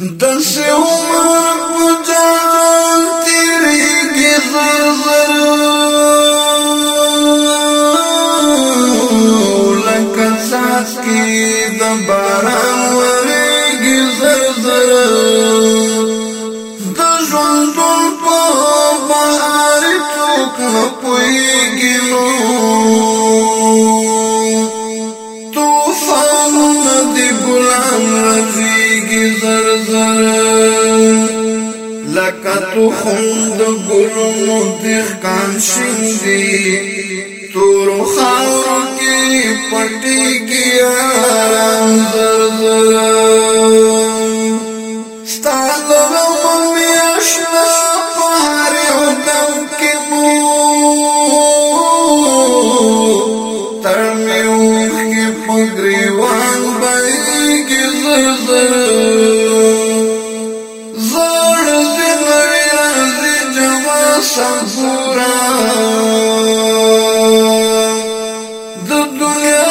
دسی عمر په جانان تیریږي زر زر لکه څاڅکي د باران ورېږي زر زر د ژوندون په بهار څوک نه پوهېږي نو توفانونه د ګلان رځېږي زر تخم د ګلونو د ښکان شیندي تور خاور کې پټي کې آرام زر زر ستاسو مې آشنا په هر دم کې مو تر مې وخت په ګریوان باندې کې زر زر سنگورا د دنیا